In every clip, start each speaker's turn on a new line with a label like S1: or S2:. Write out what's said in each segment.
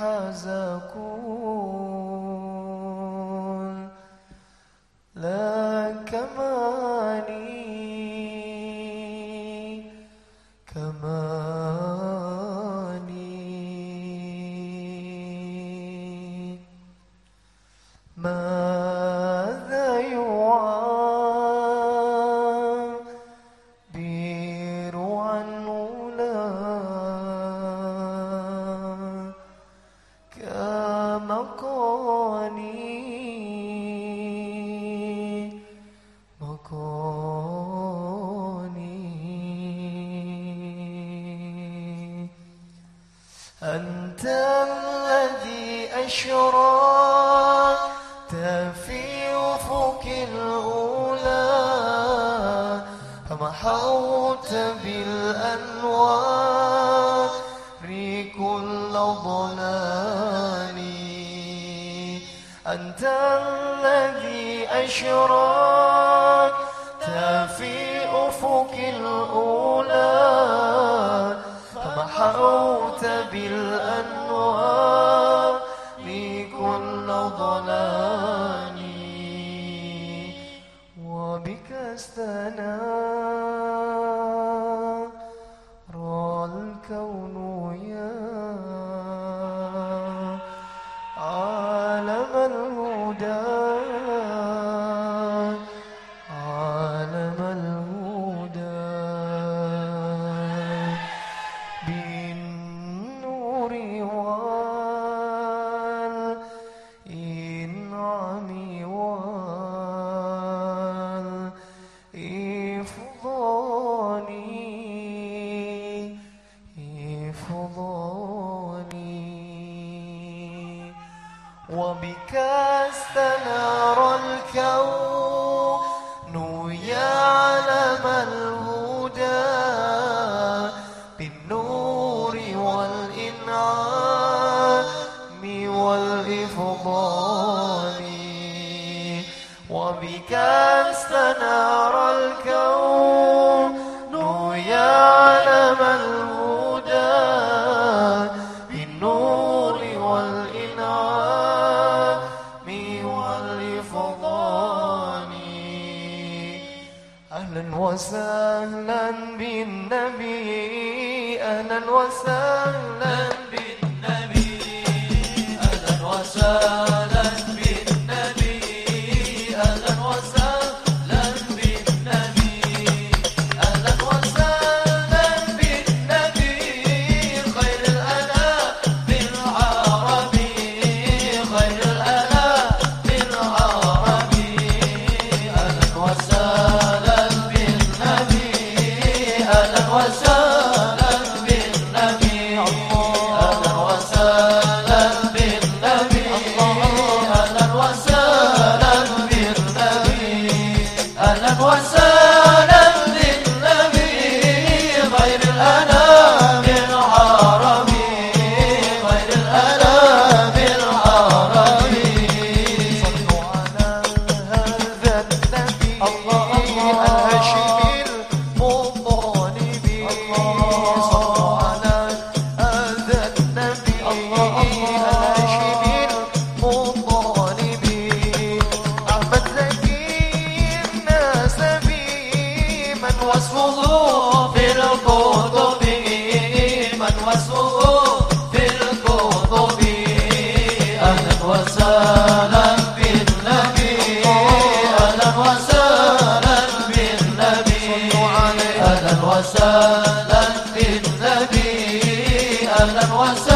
S1: حزكون أنت الذي أشرقت في أفق الأولى فمحوت بالأنوار كل ضلال أنت الذي أشرقت في أفق الأولى حوت بالأنوار كل ضلالي وبك استنار. وبك استنار الكون. النبي أهلا وسهلا. أهلا وسهلا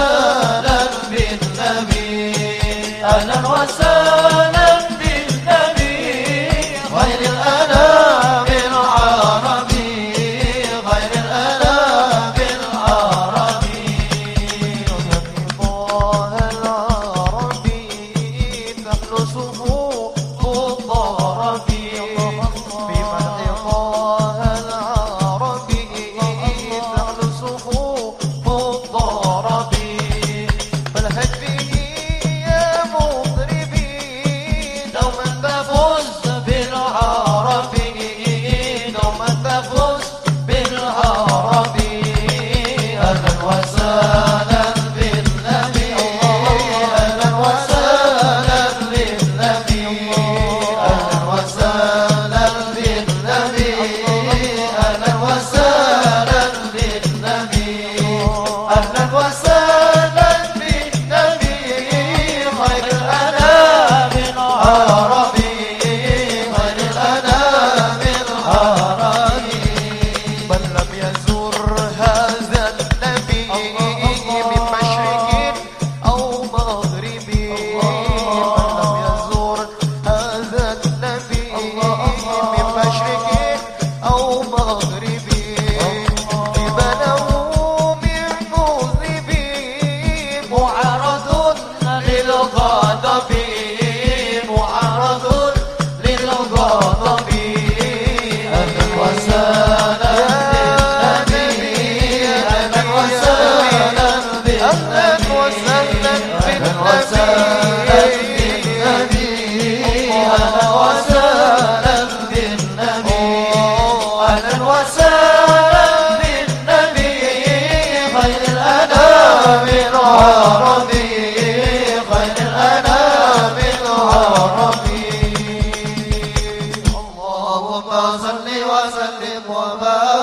S2: 아~ وما